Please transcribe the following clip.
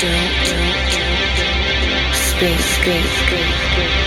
space, space, space, space.